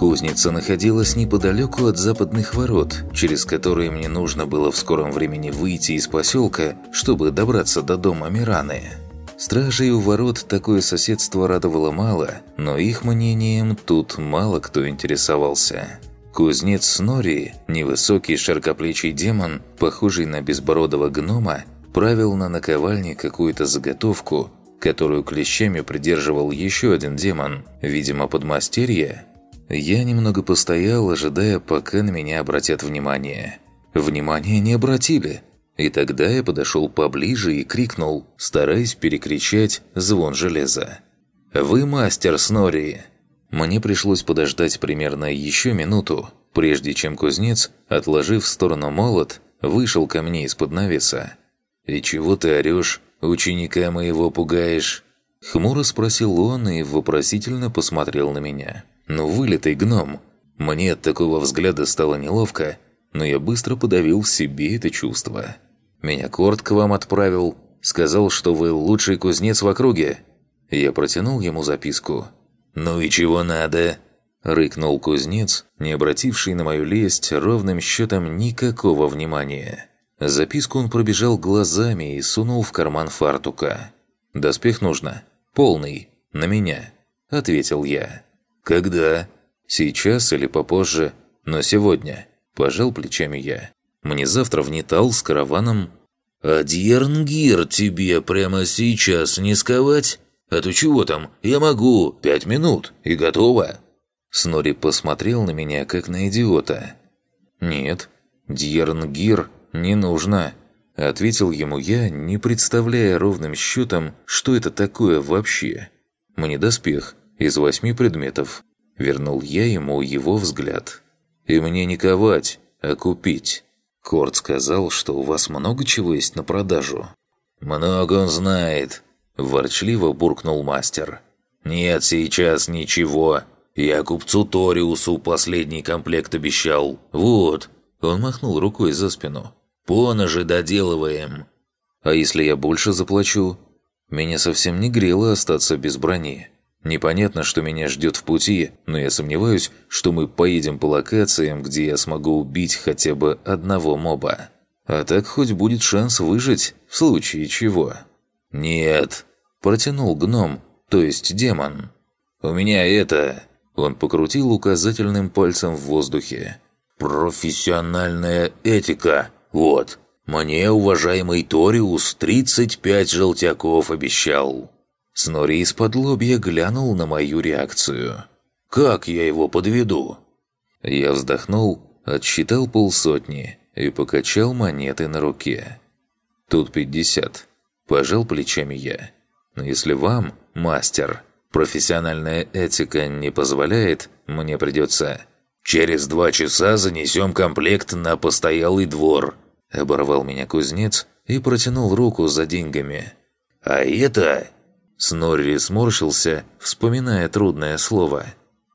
Кузница находилась неподалеку от западных ворот, через которые мне нужно было в скором времени выйти из поселка, чтобы добраться до дома Мираны. Стражей у ворот такое соседство радовало мало, но их мнением тут мало кто интересовался. Кузнец Снори, невысокий широкоплечий демон, похожий на безбородого гнома, правил на наковальне какую-то заготовку, которую клещами придерживал еще один демон, видимо, подмастерье. Я немного постоял, ожидая, пока на меня обратят внимание. Внимание не обратили. И тогда я подошел поближе и крикнул, стараясь перекричать звон железа. «Вы мастер Снори!» Мне пришлось подождать примерно еще минуту, прежде чем кузнец, отложив в сторону молот, вышел ко мне из-под навеса. «И чего ты орешь? Ученика моего пугаешь?» Хмуро спросил он и вопросительно посмотрел на меня. «Ну, вылитый гном!» Мне от такого взгляда стало неловко, но я быстро подавил в себе это чувство. «Меня Корт к вам отправил. Сказал, что вы лучший кузнец в округе». Я протянул ему записку. «Ну и чего надо?» – рыкнул кузнец, не обративший на мою лесть ровным счетом никакого внимания. Записку он пробежал глазами и сунул в карман фартука. «Доспех нужно. Полный. На меня», – ответил я. «Когда?» «Сейчас или попозже, но сегодня», – пожал плечами я. «Мне завтра в с караваном...» «А Дьернгир тебе прямо сейчас не сковать?» «А то чего там? Я могу! Пять минут! И готово!» Снори посмотрел на меня, как на идиота. «Нет, Дьернгир не нужно», – ответил ему я, не представляя ровным счетом, что это такое вообще. «Мне доспех из восьми предметов». Вернул я ему его взгляд. «И мне не ковать, а купить». Корт сказал, что у вас много чего есть на продажу. «Много он знает», Ворчливо буркнул мастер. «Нет сейчас ничего. Я купцу Ториусу последний комплект обещал. Вот». Он махнул рукой за спину. «Поножи доделываем». «А если я больше заплачу?» Меня совсем не грело остаться без брони. Непонятно, что меня ждет в пути, но я сомневаюсь, что мы поедем по локациям, где я смогу убить хотя бы одного моба. А так хоть будет шанс выжить, в случае чего. «Нет», Протянул гном, то есть демон. «У меня это...» Он покрутил указательным пальцем в воздухе. «Профессиональная этика. Вот. Мне, уважаемый Ториус, 35 желтяков обещал». Снори из-под лобья глянул на мою реакцию. «Как я его подведу?» Я вздохнул, отсчитал полсотни и покачал монеты на руке. «Тут пятьдесят». Пожал плечами я. Но если вам, мастер, профессиональная этика не позволяет, мне придется... «Через два часа занесем комплект на постоялый двор», – оборвал меня кузнец и протянул руку за деньгами. «А это...» Снорри сморщился, вспоминая трудное слово.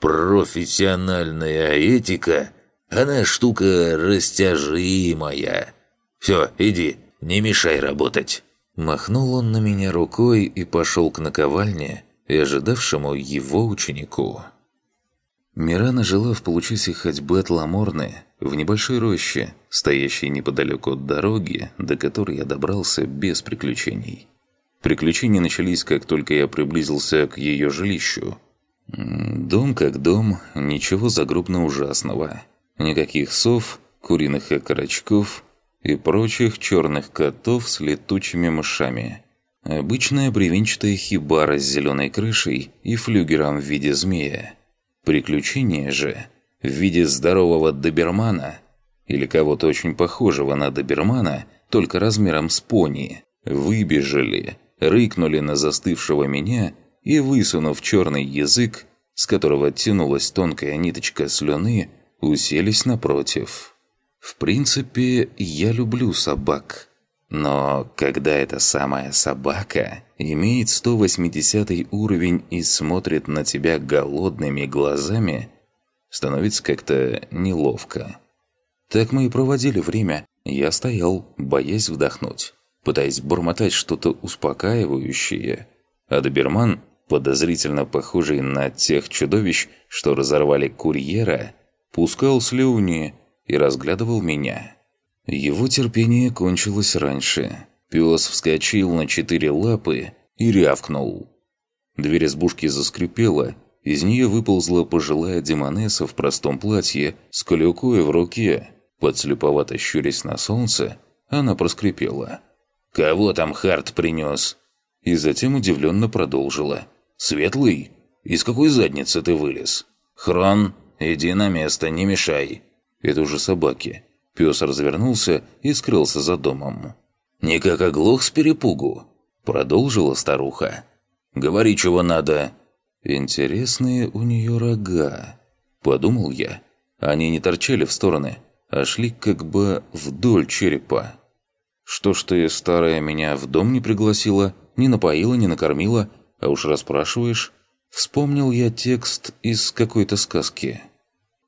«Профессиональная этика? Она штука растяжимая. Все, иди, не мешай работать». Махнул он на меня рукой и пошел к наковальне и ожидавшему его ученику. Мирана жила в получасе ходьбы от Ламорны, в небольшой роще, стоящей неподалеку от дороги, до которой я добрался без приключений. Приключения начались, как только я приблизился к ее жилищу. Дом как дом, ничего загрубно ужасного. Никаких сов, куриных окорочков – и прочих черных котов с летучими мышами. Обычная бревенчатая хибара с зеленой крышей и флюгером в виде змея. Приключение же в виде здорового добермана или кого-то очень похожего на добермана, только размером с пони, выбежали, рыкнули на застывшего меня и, высунув черный язык, с которого тянулась тонкая ниточка слюны, уселись напротив. В принципе, я люблю собак. Но когда эта самая собака имеет 180 уровень и смотрит на тебя голодными глазами, становится как-то неловко. Так мы и проводили время. Я стоял, боясь вдохнуть, пытаясь бормотать что-то успокаивающее. А доберман подозрительно похожий на тех чудовищ, что разорвали курьера, пускал слюни и разглядывал меня. Его терпение кончилось раньше. Пес вскочил на четыре лапы и рявкнул. Дверь избушки заскрипела, из нее выползла пожилая демонесса в простом платье с клюкой в руке. Подслеповато щурясь на солнце, она проскрипела. «Кого там Харт принес?» И затем удивленно продолжила. «Светлый? Из какой задницы ты вылез? Хрон, иди на место, не мешай!» Это уже собаки. Пес развернулся и скрылся за домом. «Никак оглох с перепугу», — продолжила старуха. «Говори, чего надо». «Интересные у нее рога», — подумал я. Они не торчали в стороны, а шли как бы вдоль черепа. Что ж ты, старая, меня в дом не пригласила, не напоила, не накормила, а уж расспрашиваешь? Вспомнил я текст из какой-то сказки.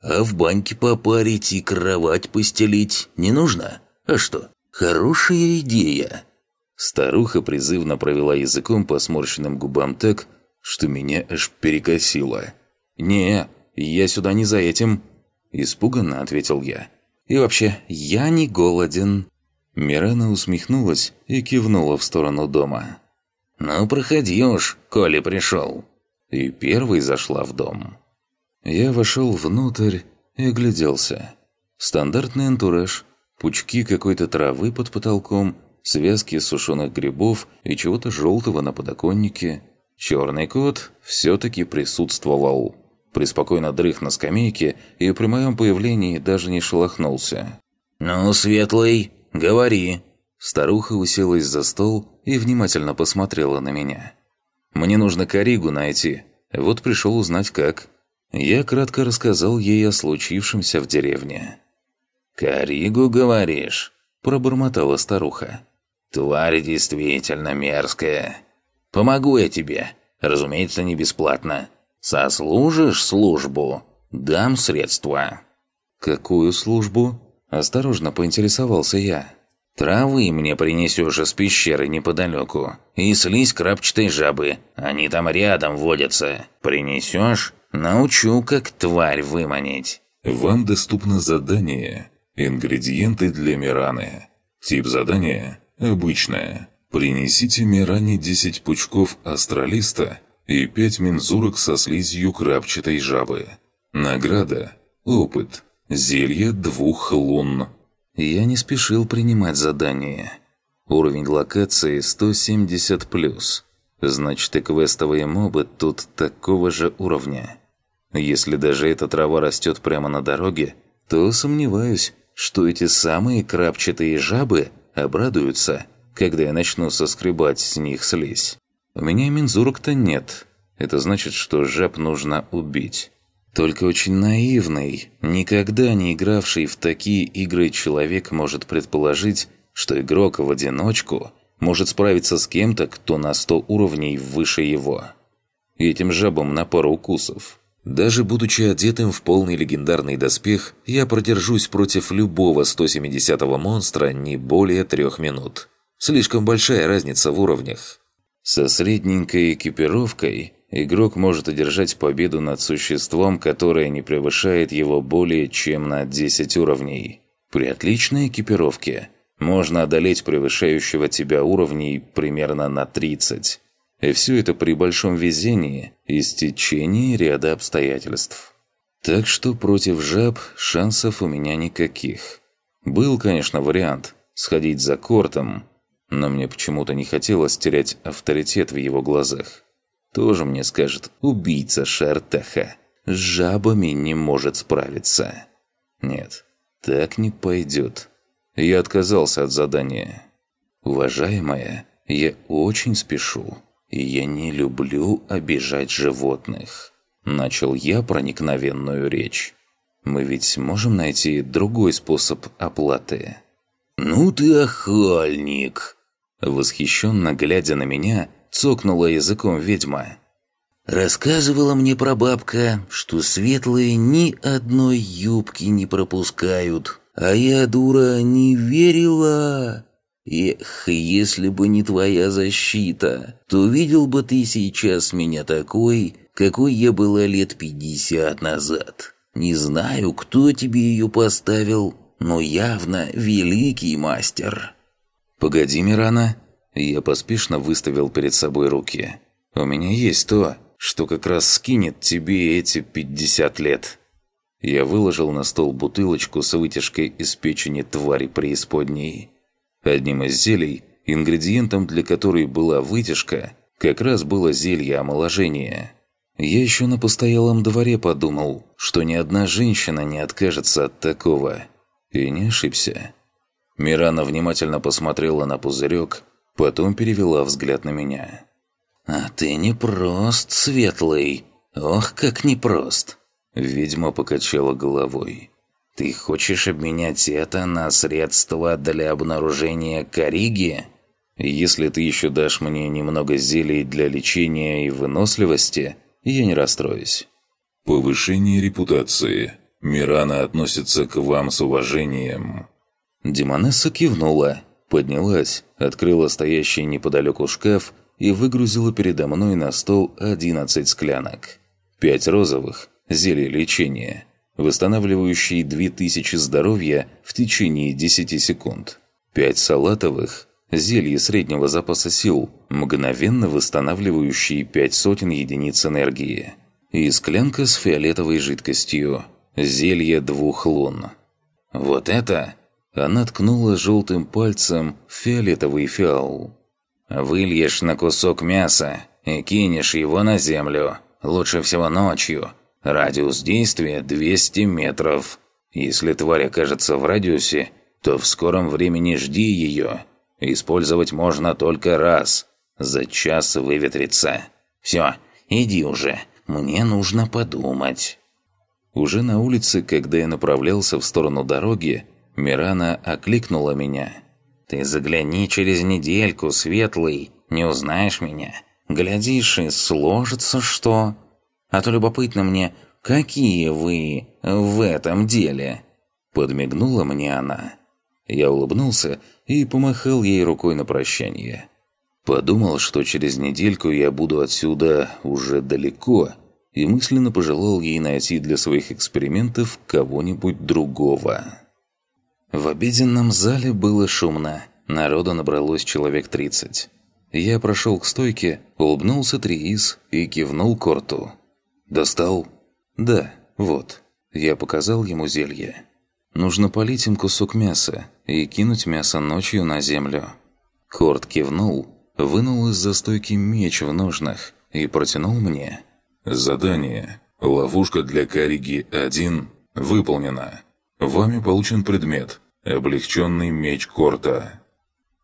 А в баньке попарить и кровать постелить не нужно? А что, хорошая идея!» Старуха призывно провела языком по сморщенным губам так, что меня аж перекосило. «Не, я сюда не за этим!» Испуганно ответил я. «И вообще, я не голоден!» Мирана усмехнулась и кивнула в сторону дома. «Ну, проходи уж, коли пришел!» И первой зашла в дом. Я вошел внутрь и огляделся. Стандартный антураж, пучки какой-то травы под потолком, связки сушеных грибов и чего-то желтого на подоконнике. Черный кот все-таки присутствовал. Преспокойно дрых на скамейке и при моем появлении даже не шелохнулся. «Ну, Светлый, говори!» Старуха уселась за стол и внимательно посмотрела на меня. «Мне нужно Каригу найти. Вот пришел узнать, как». Я кратко рассказал ей о случившемся в деревне. «Каригу, говоришь?» – пробормотала старуха. «Тварь действительно мерзкая. Помогу я тебе. Разумеется, не бесплатно. Сослужишь службу? Дам средства». «Какую службу?» – осторожно поинтересовался я. «Травы мне принесешь из пещеры неподалеку. И слизь крапчатой жабы. Они там рядом водятся. Принесешь? Научу, как тварь выманить». Вам доступно задание «Ингредиенты для Мираны». Тип задания «Обычное». Принесите Миране 10 пучков астралиста и 5 мензурок со слизью крапчатой жабы. Награда «Опыт». Зелье двух лун. Я не спешил принимать задание. Уровень локации 170+. Значит, и квестовые мобы тут такого же уровня. Если даже эта трава растет прямо на дороге, то сомневаюсь, что эти самые крапчатые жабы обрадуются, когда я начну соскребать с них слизь. У меня мензурок-то нет. Это значит, что жаб нужно убить. Только очень наивный, никогда не игравший в такие игры человек может предположить, что игрок в одиночку может справиться с кем-то, кто на 100 уровней выше его. Этим жабам на пару укусов. Даже будучи одетым в полный легендарный доспех, я продержусь против любого 170-го монстра не более трех минут. Слишком большая разница в уровнях. Со средненькой экипировкой игрок может одержать победу над существом, которое не превышает его более чем на 10 уровней. При отличной экипировке можно одолеть превышающего тебя уровней примерно на 30. И все это при большом везении и стечении ряда обстоятельств. Так что против жаб шансов у меня никаких. Был, конечно, вариант сходить за Кортом, но мне почему-то не хотелось терять авторитет в его глазах. Тоже мне скажет «убийца Шартаха». С жабами не может справиться. Нет, так не пойдет. Я отказался от задания. Уважаемая, я очень спешу и я не люблю обижать животных. Начал я проникновенную речь. Мы ведь можем найти другой способ оплаты. «Ну ты охальник!» Восхищенно глядя на меня, цокнула языком ведьма. «Рассказывала мне прабабка, что светлые ни одной юбки не пропускают, а я, дура, не верила. Эх, если бы не твоя защита, то видел бы ты сейчас меня такой, какой я была лет пятьдесят назад. Не знаю, кто тебе ее поставил, но явно великий мастер». «Погоди, Мирана». Я поспешно выставил перед собой руки. «У меня есть то, что как раз скинет тебе эти пятьдесят лет». Я выложил на стол бутылочку с вытяжкой из печени твари преисподней. Одним из зелий, ингредиентом для которой была вытяжка, как раз было зелье омоложения. Я еще на постоялом дворе подумал, что ни одна женщина не откажется от такого. И не ошибся. Мирана внимательно посмотрела на пузырек, потом перевела взгляд на меня. «А ты непрост, Светлый. Ох, как непрост!» Ведьма покачала головой. «Ты хочешь обменять это на средства для обнаружения кориги?» «Если ты еще дашь мне немного зелий для лечения и выносливости, я не расстроюсь». «Повышение репутации. Мирана относится к вам с уважением». Демонесса кивнула, поднялась, открыла стоящий неподалеку шкаф и выгрузила передо мной на стол 11 склянок. Пять розовых – зелье лечения, восстанавливающие 2000 здоровья в течение 10 секунд. Пять салатовых – зелье среднего запаса сил, мгновенно восстанавливающие 5 сотен единиц энергии. И склянка с фиолетовой жидкостью – зелье двух лун. Вот это она ткнула желтым пальцем фиолетовый фиал. «Выльешь на кусок мяса и кинешь его на землю. Лучше всего ночью. Радиус действия 200 метров. Если тварь окажется в радиусе, то в скором времени жди ее. Использовать можно только раз. За час выветрится. Все, иди уже. Мне нужно подумать». Уже на улице, когда я направлялся в сторону дороги, Мирана окликнула меня. «Ты загляни через недельку, Светлый, не узнаешь меня. Глядишь, и сложится что. А то любопытно мне, какие вы в этом деле?» Подмигнула мне она. Я улыбнулся и помахал ей рукой на прощание. Подумал, что через недельку я буду отсюда уже далеко, и мысленно пожелал ей найти для своих экспериментов кого-нибудь другого. В обеденном зале было шумно. Народу набралось человек 30. Я прошел к стойке, улыбнулся Триис и кивнул Корту. «Достал?» «Да, вот». Я показал ему зелье. «Нужно полить им кусок мяса и кинуть мясо ночью на землю». Корт кивнул, вынул из-за стойки меч в ножнах и протянул мне. «Задание. Ловушка для Кариги 1 выполнена. Вами получен предмет Облегченный меч Корта.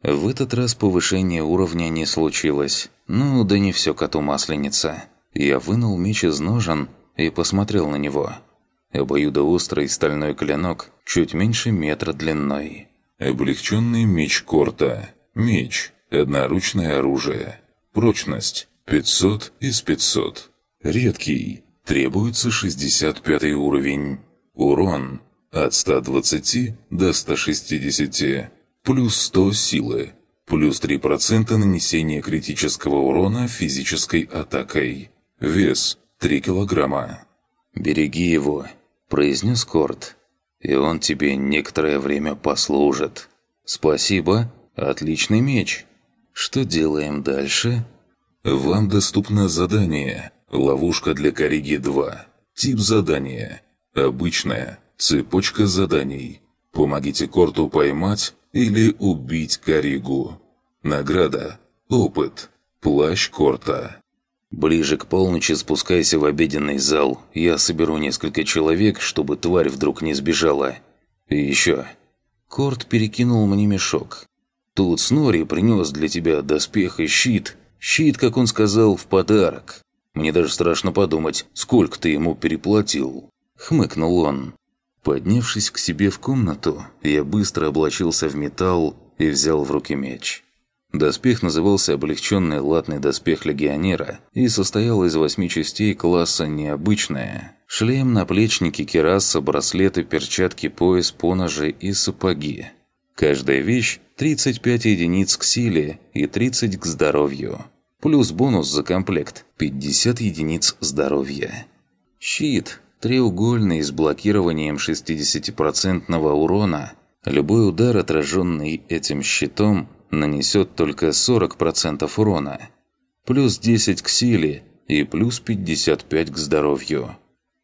В этот раз повышение уровня не случилось. Ну, да не все коту масленица. Я вынул меч из ножен и посмотрел на него. Обоюдоострый стальной клинок, чуть меньше метра длиной. Облегченный меч Корта. Меч. Одноручное оружие. Прочность. 500 из 500. Редкий. Требуется 65 уровень. Урон. От 120 до 160. Плюс 100 силы. Плюс 3% нанесения критического урона физической атакой. Вес 3 килограмма. «Береги его», – произнес Корт. «И он тебе некоторое время послужит». «Спасибо. Отличный меч. Что делаем дальше?» «Вам доступно задание. Ловушка для Кориги 2. Тип задания. Обычное. Цепочка заданий. Помогите Корту поймать или убить Каригу. Награда. Опыт. Плащ Корта. Ближе к полночи спускайся в обеденный зал. Я соберу несколько человек, чтобы тварь вдруг не сбежала. И еще. Корт перекинул мне мешок. Тут Снори принес для тебя доспех и щит. Щит, как он сказал, в подарок. Мне даже страшно подумать, сколько ты ему переплатил. Хмыкнул он. Поднявшись к себе в комнату, я быстро облачился в металл и взял в руки меч. Доспех назывался облегченный латный доспех легионера и состоял из восьми частей класса «Необычная». Шлем, наплечники, кераса, браслеты, перчатки, пояс, поножи и сапоги. Каждая вещь – 35 единиц к силе и 30 к здоровью. Плюс бонус за комплект – 50 единиц здоровья. Щит – треугольный с блокированием 60% урона. Любой удар, отраженный этим щитом, нанесет только 40% урона. Плюс 10 к силе и плюс 55 к здоровью.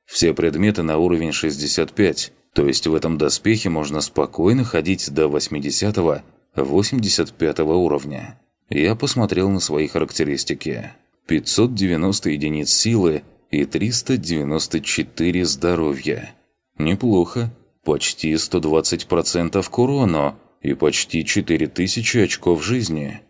Все предметы на уровень 65, то есть в этом доспехе можно спокойно ходить до 80-85 уровня. Я посмотрел на свои характеристики. 590 единиц силы и 394 здоровья. Неплохо. Почти 120% к урону и почти 4000 очков жизни.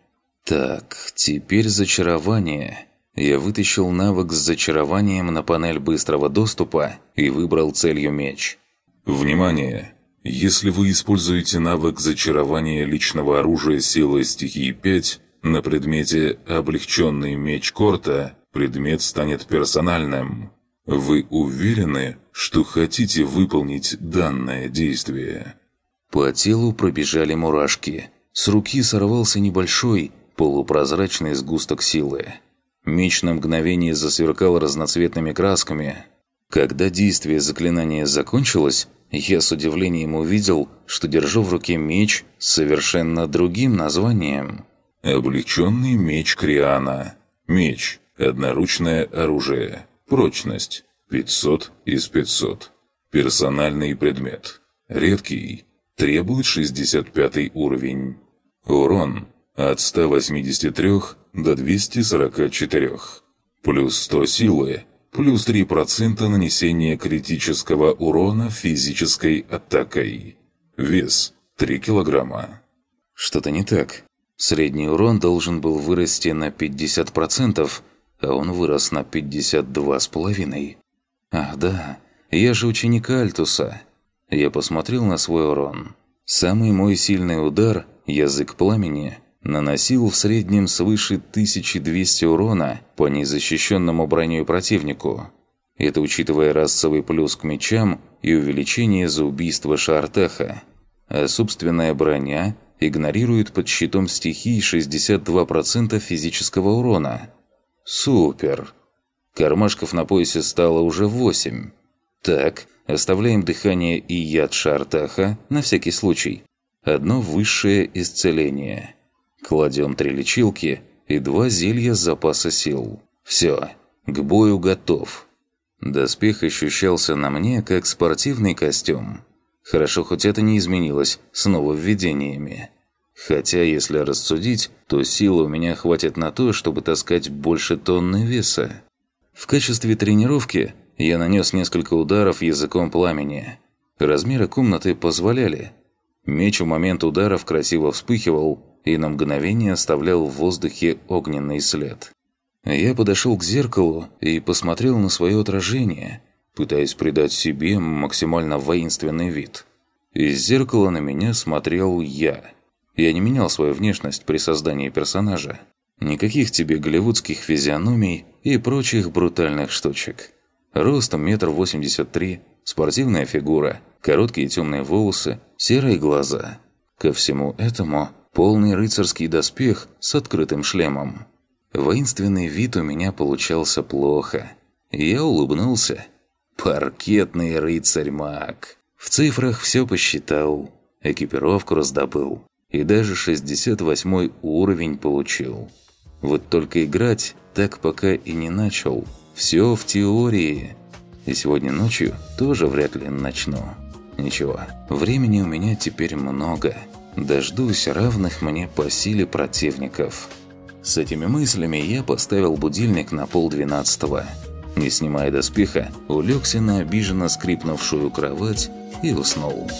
Так, теперь зачарование. Я вытащил навык с зачарованием на панель быстрого доступа и выбрал целью меч. Внимание! Если вы используете навык зачарования личного оружия силы стихии 5 на предмете «Облегченный меч Корта», предмет станет персональным. Вы уверены, что хотите выполнить данное действие? По телу пробежали мурашки. С руки сорвался небольшой, полупрозрачный сгусток силы. Меч на мгновение засверкал разноцветными красками. Когда действие заклинания закончилось, я с удивлением увидел, что держу в руке меч с совершенно другим названием. «Облегченный меч Криана. Меч. Одноручное оружие. Прочность. 500 из 500. Персональный предмет. Редкий. Требует 65 уровень. Урон от 183 до 244. Плюс 100 силы, плюс 3% нанесения критического урона физической атакой. Вес 3 килограмма. Что-то не так. Средний урон должен был вырасти на 50%, а он вырос на 52,5%. Ах да, я же ученик Альтуса. Я посмотрел на свой урон. Самый мой сильный удар, язык пламени, наносил в среднем свыше 1200 урона по незащищенному броней противнику. Это учитывая расовый плюс к мечам и увеличение за убийство Шартаха. А собственная броня игнорирует под щитом стихий 62% физического урона. Супер! Кармашков на поясе стало уже 8. Так, оставляем дыхание и яд Шартаха на всякий случай. Одно высшее исцеление. Кладем три лечилки и два зелья запаса сил. Все, к бою готов. Доспех ощущался на мне, как спортивный костюм. Хорошо, хоть это не изменилось с нововведениями. Хотя, если рассудить, то силы у меня хватит на то, чтобы таскать больше тонны веса. В качестве тренировки я нанес несколько ударов языком пламени. Размеры комнаты позволяли. Меч в момент ударов красиво вспыхивал, и на мгновение оставлял в воздухе огненный след. Я подошел к зеркалу и посмотрел на свое отражение, пытаясь придать себе максимально воинственный вид. Из зеркала на меня смотрел я. Я не менял свою внешность при создании персонажа. Никаких тебе голливудских физиономий и прочих брутальных штучек. Ростом метр восемьдесят три, спортивная фигура, короткие темные волосы, серые глаза. Ко всему этому полный рыцарский доспех с открытым шлемом. Воинственный вид у меня получался плохо. Я улыбнулся. Паркетный рыцарь-маг. В цифрах все посчитал, экипировку раздобыл. И даже 68 уровень получил. Вот только играть так пока и не начал. Все в теории. И сегодня ночью тоже вряд ли начну. Ничего, времени у меня теперь много дождусь равных мне по силе противников. С этими мыслями я поставил будильник на полдвенадцатого. Не снимая доспеха, улегся на обиженно скрипнувшую кровать и уснул.